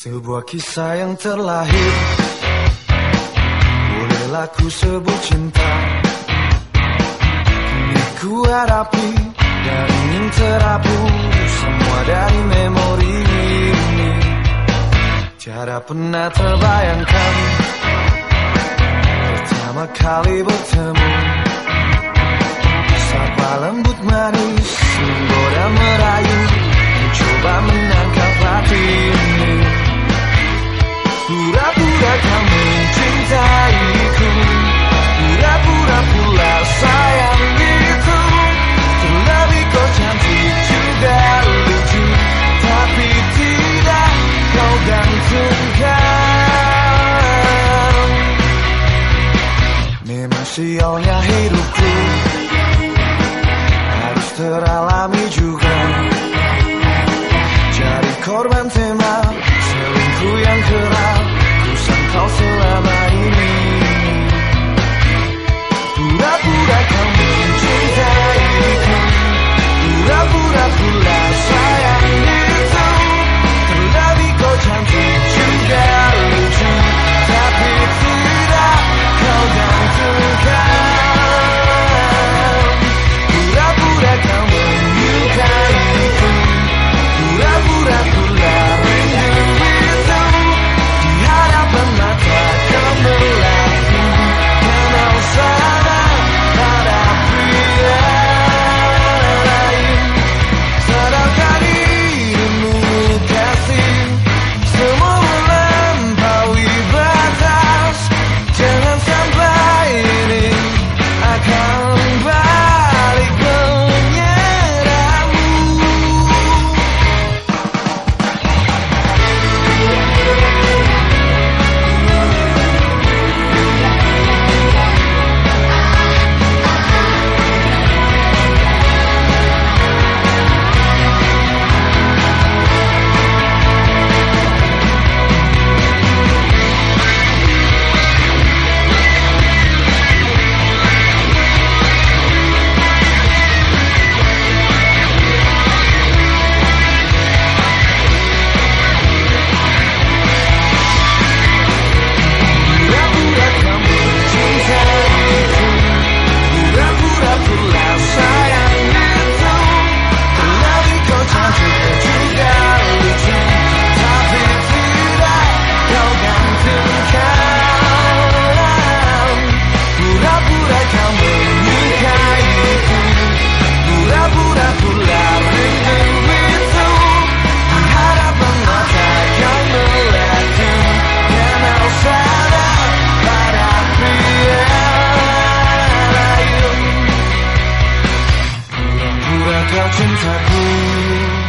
Sebuah kisah yang terlahir. Bolehlah ku sebut cinta. Kini ku hadapi Dan ingin terhapus Semua dari memori ini. Tiada pernah terbayangkan Pertama kali bertemu Pura-pura kau mencintaiku Pura-pura pula sayang itu. Terlebih kau cantik juga lucu. Tapi tidak kau gantungkan. Memang sialnya hidupku. Harus teralami lain Pura-pura kau cintaku